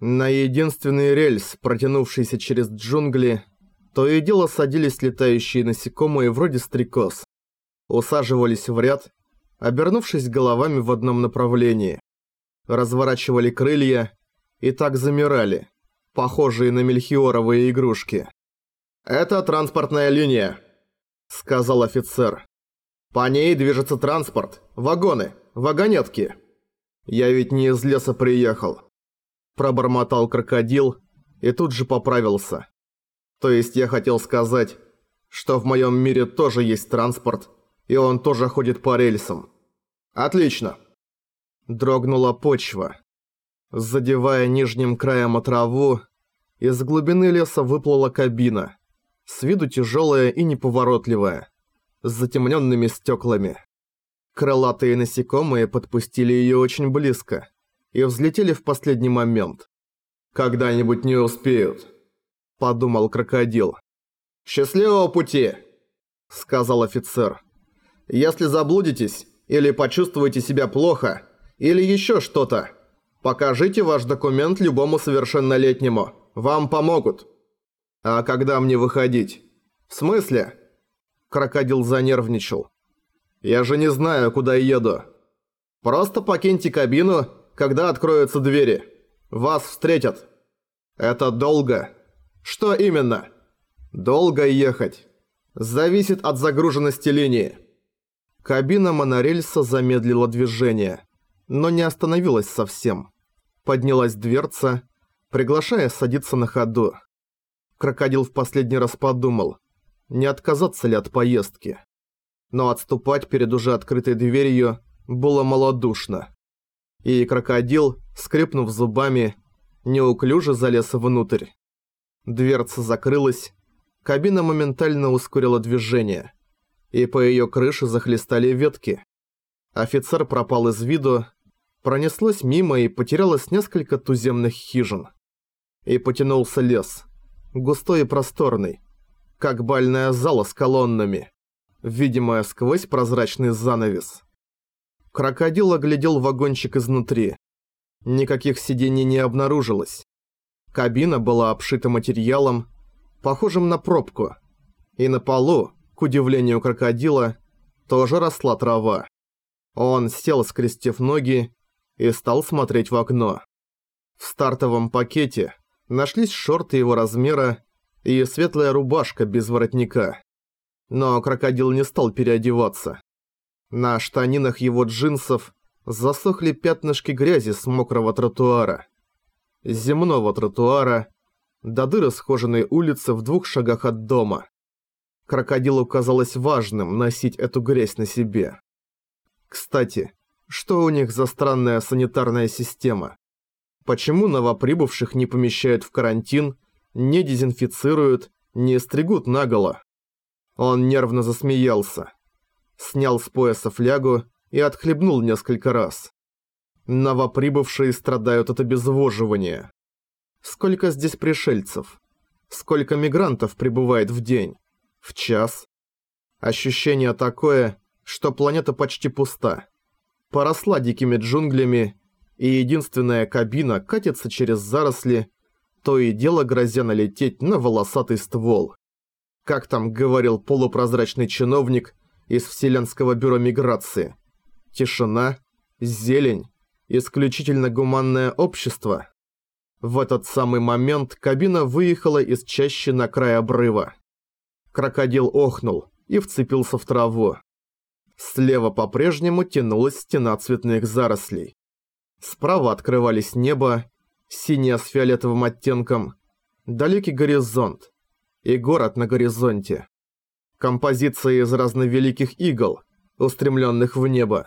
На единственный рельс, протянувшийся через джунгли, то и дело садились летающие насекомые вроде стрекоз. Усаживались в ряд, обернувшись головами в одном направлении. Разворачивали крылья и так замирали, похожие на мельхиоровые игрушки. «Это транспортная линия», — сказал офицер. «По ней движется транспорт, вагоны, вагонетки. Я ведь не из леса приехал». Пробормотал крокодил и тут же поправился. То есть я хотел сказать, что в моем мире тоже есть транспорт, и он тоже ходит по рельсам. Отлично. Дрогнула почва. Задевая нижним краем траву, из глубины леса выплыла кабина. С виду тяжелая и неповоротливая, с затемненными стеклами. Крылатые насекомые подпустили ее очень близко и взлетели в последний момент. «Когда-нибудь не успеют», – подумал крокодил. «Счастливого пути!» – сказал офицер. «Если заблудитесь или почувствуете себя плохо, или еще что-то, покажите ваш документ любому совершеннолетнему, вам помогут». «А когда мне выходить?» «В смысле?» Крокодил занервничал. «Я же не знаю, куда еду. Просто покиньте кабину, когда откроются двери. Вас встретят. Это долго. Что именно? Долго ехать. Зависит от загруженности линии». Кабина монорельса замедлила движение, но не остановилась совсем. Поднялась дверца, приглашая садиться на ходу. Крокодил в последний раз подумал, не отказаться ли от поездки. Но отступать перед уже открытой дверью было малодушно. И крокодил, скрипнув зубами, неуклюже залез внутрь. Дверца закрылась, кабина моментально ускорила движение, и по ее крыше захлестали ветки. Офицер пропал из виду, пронеслось мимо и потерялось несколько туземных хижин. И потянулся лес – густой и просторный, как бальная зала с колоннами, видимая сквозь прозрачный занавес. Крокодил оглядел вагончик изнутри. Никаких сидений не обнаружилось. Кабина была обшита материалом, похожим на пробку, и на полу, к удивлению крокодила, тоже росла трава. Он сел, скрестив ноги, и стал смотреть в окно. В стартовом пакете нашлись шорты его размера и светлая рубашка без воротника. Но крокодил не стал переодеваться. На штанинах его джинсов засохли пятнышки грязи с мокрого тротуара. Земного тротуара до дыры схоженной улицы в двух шагах от дома. Крокодилу казалось важным носить эту грязь на себе. Кстати, что у них за странная санитарная система? Почему новоприбывших не помещают в карантин, не дезинфицируют, не стригут наголо? Он нервно засмеялся. Снял с пояса флягу и отхлебнул несколько раз. Новоприбывшие страдают от обезвоживания. Сколько здесь пришельцев? Сколько мигрантов прибывает в день? В час? Ощущение такое, что планета почти пуста. Поросла дикими джунглями и единственная кабина катится через заросли, то и дело грозя налететь на волосатый ствол. Как там говорил полупрозрачный чиновник из Вселенского бюро миграции. Тишина, зелень, исключительно гуманное общество. В этот самый момент кабина выехала из чащи на край обрыва. Крокодил охнул и вцепился в траву. Слева по-прежнему тянулась стена цветных зарослей. Справа открывались небо, синее с фиолетовым оттенком, далекий горизонт и город на горизонте. Композиции из разновеликих игл, устремленных в небо,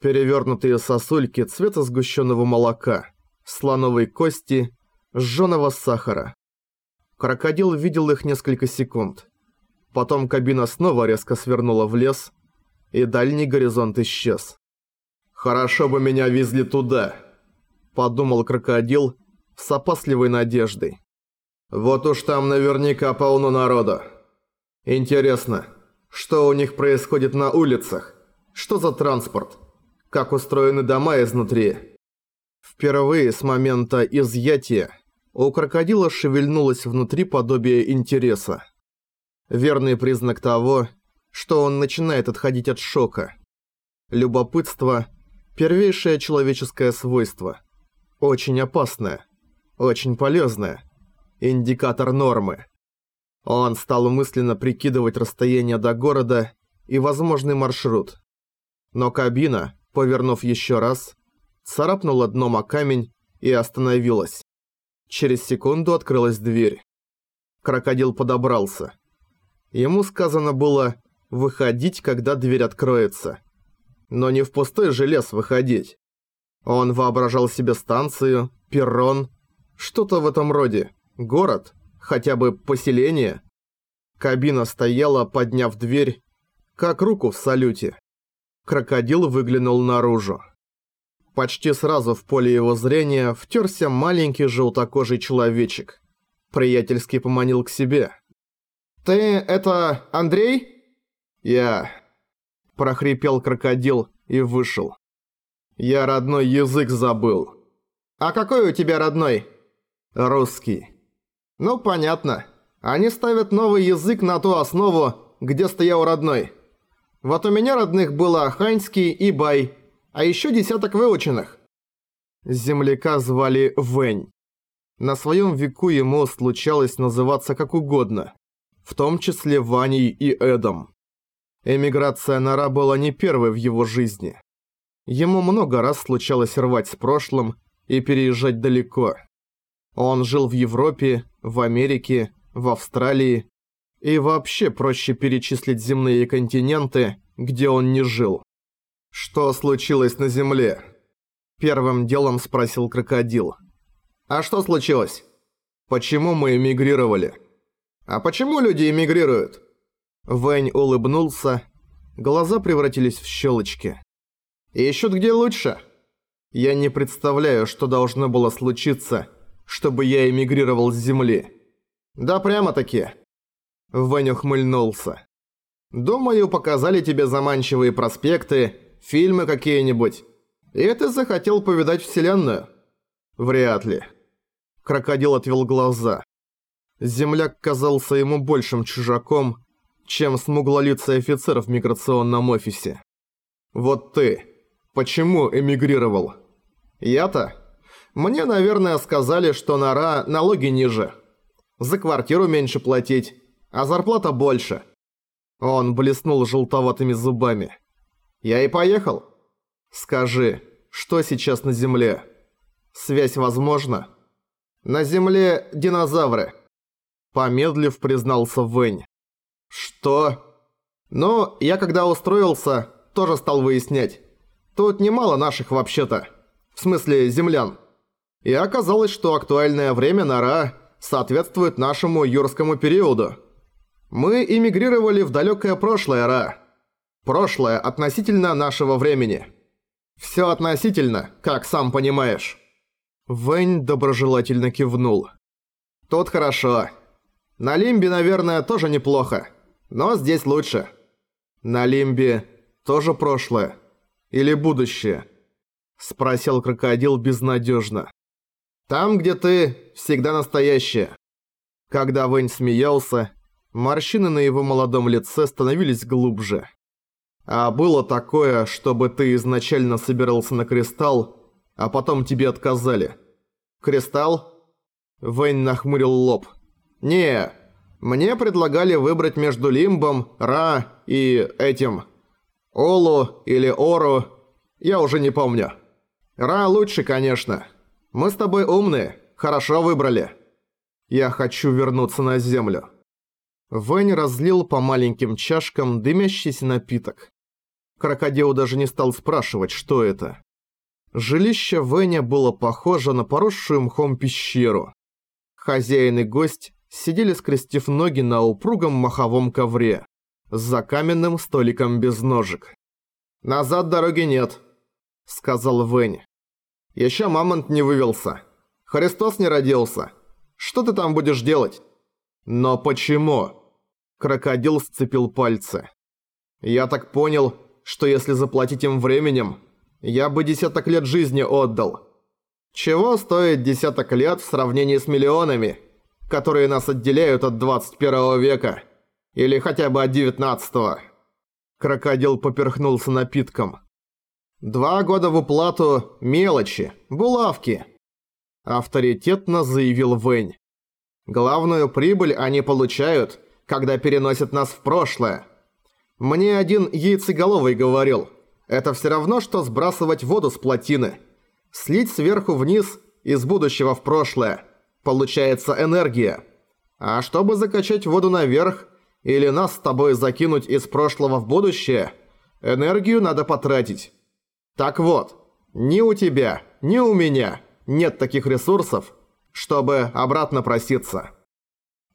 перевернутые сосульки цвета сгущенного молока, слоновой кости, сжёного сахара. Крокодил видел их несколько секунд. Потом кабина снова резко свернула в лес, и дальний горизонт исчез. «Хорошо бы меня везли туда», – подумал крокодил с опасливой надеждой. «Вот уж там наверняка полно народа. Интересно, что у них происходит на улицах? Что за транспорт? Как устроены дома изнутри? Впервые с момента изъятия у крокодила шевельнулось внутри подобие интереса. Верный признак того, что он начинает отходить от шока. Любопытство – первейшее человеческое свойство. Очень опасное, очень полезное. Индикатор нормы. Он стал мысленно прикидывать расстояние до города и возможный маршрут. Но кабина, повернув еще раз, царапнула дном о камень и остановилась. Через секунду открылась дверь. Крокодил подобрался. Ему сказано было выходить, когда дверь откроется. Но не в пустой желез выходить. Он воображал себе станцию, перрон, что-то в этом роде. Город, хотя бы поселение. Кабина стояла, подняв дверь, как руку в салюте. Крокодил выглянул наружу. Почти сразу в поле его зрения втерся маленький желтокожий человечек. Приятельски поманил к себе. «Ты это Андрей?» «Я...» прохрипел крокодил и вышел. «Я родной язык забыл». «А какой у тебя родной?» «Русский». «Ну, понятно. Они ставят новый язык на ту основу, где стоял родной. Вот у меня родных было Ханьский и Бай, а еще десяток выученных». Земляка звали Вэнь. На своем веку ему случалось называться как угодно, в том числе Ваней и Эдом. Эмиграция Нара была не первой в его жизни. Ему много раз случалось рвать с прошлым и переезжать далеко. Он жил в Европе, в Америке, в Австралии, и вообще проще перечислить земные континенты, где он не жил. «Что случилось на Земле?» Первым делом спросил крокодил. «А что случилось? Почему мы эмигрировали?» «А почему люди эмигрируют?» Вэнь улыбнулся. Глаза превратились в щелочки. «Ищут где лучше?» «Я не представляю, что должно было случиться, чтобы я эмигрировал с Земли». «Да прямо-таки». Вэнь ухмыльнулся. «Думаю, показали тебе заманчивые проспекты, фильмы какие-нибудь. И ты захотел повидать Вселенную?» «Вряд ли». Крокодил отвел глаза. Земляк казался ему большим чужаком, чем смуглолицый офицер в миграционном офисе. «Вот ты. Почему эмигрировал?» «Я-то? Мне, наверное, сказали, что нора налоги ниже. За квартиру меньше платить, а зарплата больше». Он блеснул желтоватыми зубами. «Я и поехал. Скажи, что сейчас на Земле? Связь возможна?» «На Земле динозавры», – помедлив признался Вэнь. «Что?» «Ну, я когда устроился, тоже стал выяснять. Тут немало наших вообще-то. В смысле, землян. И оказалось, что актуальное время нора соответствует нашему юрскому периоду. Мы эмигрировали в далекое прошлое, Ра. Прошлое относительно нашего времени. Все относительно, как сам понимаешь». Вэнь доброжелательно кивнул. «Тут хорошо. На Лимбе, наверное, тоже неплохо. Но здесь лучше. На Лимбе тоже прошлое. Или будущее? Спросил крокодил безнадежно. Там, где ты, всегда настоящее. Когда Вэнь смеялся, морщины на его молодом лице становились глубже. А было такое, чтобы ты изначально собирался на кристалл, а потом тебе отказали. Кристалл? Вэнь нахмурил лоб. Не, мне предлагали выбрать между Лимбом, Ра и этим... Олу или Ору, я уже не помню. Ра лучше, конечно. Мы с тобой умные, хорошо выбрали. Я хочу вернуться на землю. Вэнь разлил по маленьким чашкам дымящийся напиток. Крокодил даже не стал спрашивать, что это. Жилище Вэня было похоже на поросшую мхом пещеру. Хозяин и гость сидели скрестив ноги на упругом маховом ковре, за каменным столиком без ножек. «Назад дороги нет», — сказал Вэнь. «Еще мамонт не вывелся. Христос не родился. Что ты там будешь делать?» «Но почему?» Крокодил сцепил пальцы. «Я так понял, что если заплатить им временем, я бы десяток лет жизни отдал. Чего стоит десяток лет в сравнении с миллионами, которые нас отделяют от 21 века? Или хотя бы от 19 -го? Крокодил поперхнулся напитком. Два года в уплату – мелочи, булавки. Авторитетно заявил Вэнь. Главную прибыль они получают, когда переносят нас в прошлое. Мне один яйцеголовый говорил, это все равно, что сбрасывать воду с плотины. Слить сверху вниз из будущего в прошлое. Получается энергия. А чтобы закачать воду наверх, или нас с тобой закинуть из прошлого в будущее, энергию надо потратить. Так вот, ни у тебя, ни у меня нет таких ресурсов, чтобы обратно проситься.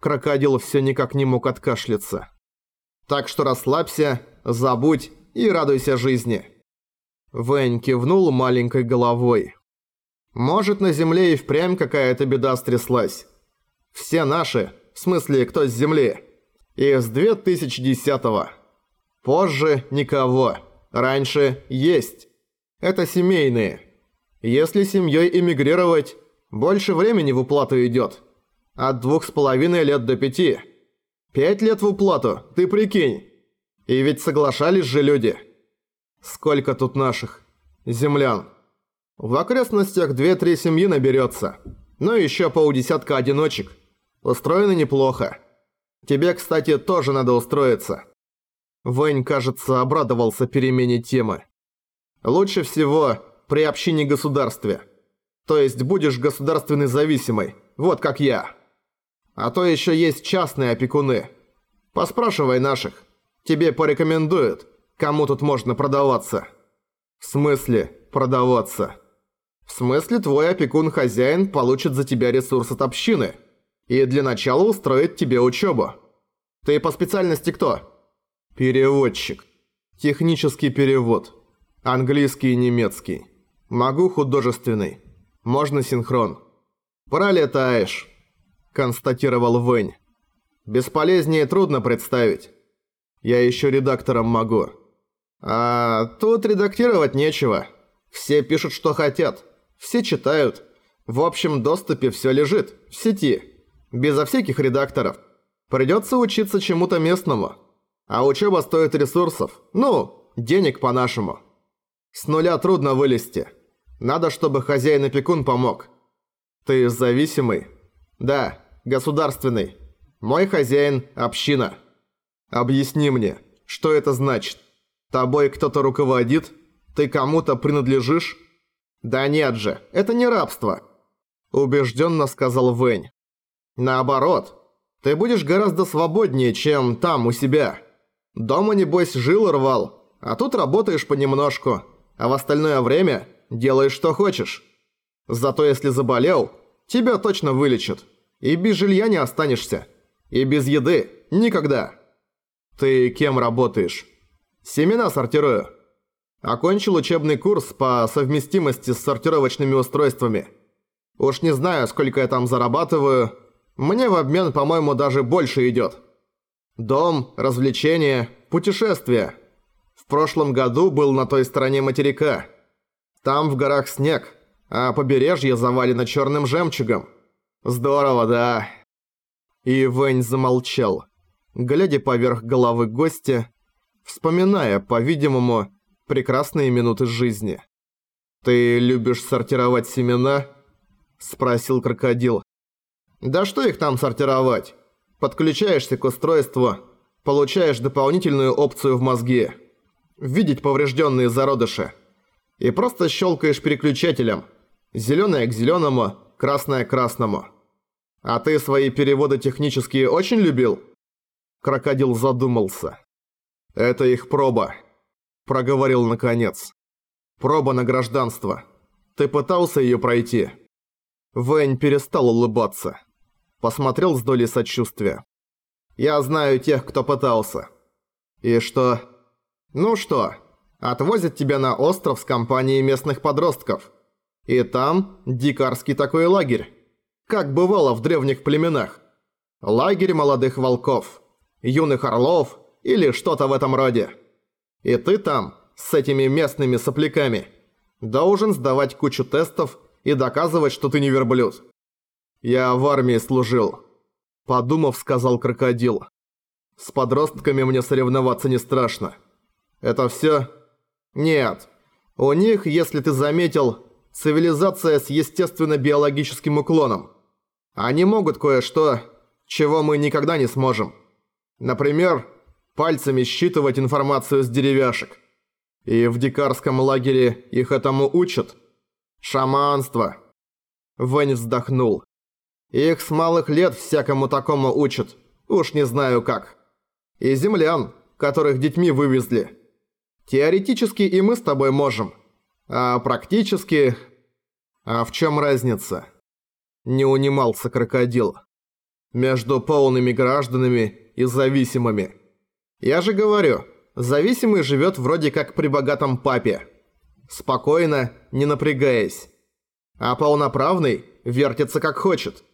Крокодил все никак не мог откашляться. Так что расслабься, забудь и радуйся жизни. Вэнь кивнул маленькой головой. Может, на Земле и впрямь какая-то беда стряслась. Все наши, в смысле, кто с Земли, из 2010-го. Позже никого. Раньше есть. Это семейные. Если семьей эмигрировать, больше времени в уплату идет. От двух с половиной лет до пяти. Пять лет в уплату, ты прикинь. И ведь соглашались же люди. Сколько тут наших? Землян. В окрестностях две-три семьи наберется. Ну и еще полдесятка одиночек. Устроено неплохо. Тебе, кстати, тоже надо устроиться». Вэнь, кажется, обрадовался перемене темы. «Лучше всего при общине государстве. То есть будешь государственной зависимой, вот как я. А то еще есть частные опекуны. Поспрашивай наших. Тебе порекомендуют, кому тут можно продаваться». «В смысле продаваться?» «В смысле твой опекун-хозяин получит за тебя ресурс от общины» и для начала устроит тебе учебу. Ты по специальности кто? Переводчик. Технический перевод. Английский и немецкий. Могу художественный. Можно синхрон. Пролетаешь, констатировал Вэнь. Бесполезнее трудно представить. Я еще редактором могу. А тут редактировать нечего. Все пишут, что хотят. Все читают. В общем доступе все лежит. В сети безо всяких редакторов. Придется учиться чему-то местному. А учеба стоит ресурсов. Ну, денег по-нашему. С нуля трудно вылезти. Надо, чтобы хозяин-опекун помог. Ты зависимый? Да, государственный. Мой хозяин – община. Объясни мне, что это значит? Тобой кто-то руководит? Ты кому-то принадлежишь? Да нет же, это не рабство. Убежденно сказал Вэнь. Наоборот, ты будешь гораздо свободнее, чем там, у себя. Дома, небось, жил рвал, а тут работаешь понемножку, а в остальное время делаешь, что хочешь. Зато если заболел, тебя точно вылечат. И без жилья не останешься. И без еды никогда. Ты кем работаешь? Семена сортирую. Окончил учебный курс по совместимости с сортировочными устройствами. Уж не знаю, сколько я там зарабатываю, мне в обмен, по-моему, даже больше идет. Дом, развлечения, путешествия. В прошлом году был на той стороне материка. Там в горах снег, а побережье завалено черным жемчугом. Здорово, да. И Вэнь замолчал, глядя поверх головы гостя, вспоминая, по-видимому, прекрасные минуты жизни. «Ты любишь сортировать семена?» – спросил крокодил. Да что их там сортировать? Подключаешься к устройству, получаешь дополнительную опцию в мозге. Видеть поврежденные зародыши. И просто щелкаешь переключателем. Зеленое к зеленому, красное к красному. А ты свои переводы технические очень любил? Крокодил задумался. Это их проба. Проговорил наконец. Проба на гражданство. Ты пытался ее пройти? Вэнь перестал улыбаться посмотрел с долей сочувствия. «Я знаю тех, кто пытался». «И что?» «Ну что, отвозят тебя на остров с компанией местных подростков. И там дикарский такой лагерь. Как бывало в древних племенах. Лагерь молодых волков, юных орлов или что-то в этом роде. И ты там, с этими местными сопляками, должен сдавать кучу тестов и доказывать, что ты не верблюд. Я в армии служил. Подумав, сказал крокодил. С подростками мне соревноваться не страшно. Это всё? Нет. У них, если ты заметил, цивилизация с естественно-биологическим уклоном. Они могут кое-что, чего мы никогда не сможем. Например, пальцами считывать информацию с деревяшек. И в дикарском лагере их этому учат. Шаманство. Вэнь вздохнул. Их с малых лет всякому такому учат. Уж не знаю как. И землян, которых детьми вывезли. Теоретически и мы с тобой можем. А практически... А в чем разница? Не унимался крокодил. Между полными гражданами и зависимыми. Я же говорю, зависимый живет вроде как при богатом папе. Спокойно, не напрягаясь. А полноправный вертится как хочет.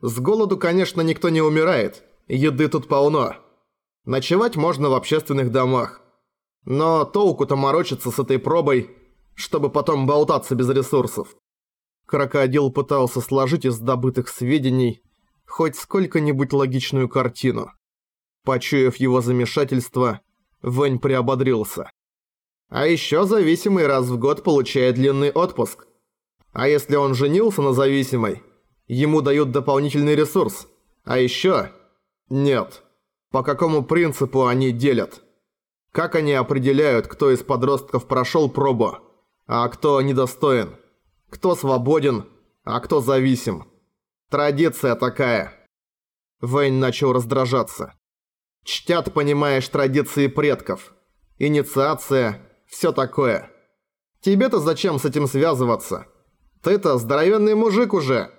С голоду, конечно, никто не умирает. Еды тут полно. Ночевать можно в общественных домах. Но толку-то морочиться с этой пробой, чтобы потом болтаться без ресурсов. Крокодил пытался сложить из добытых сведений хоть сколько-нибудь логичную картину. Почуяв его замешательство, Вэнь приободрился. А еще зависимый раз в год получает длинный отпуск. А если он женился на зависимой, ему дают дополнительный ресурс. А еще... Нет. По какому принципу они делят? Как они определяют, кто из подростков прошел пробу, а кто недостоин? Кто свободен, а кто зависим? Традиция такая. Вейн начал раздражаться. Чтят, понимаешь, традиции предков. Инициация, все такое. Тебе-то зачем с этим связываться? Ты-то здоровенный мужик уже.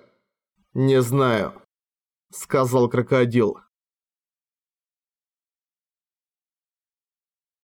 Не знаю, сказал крокодил.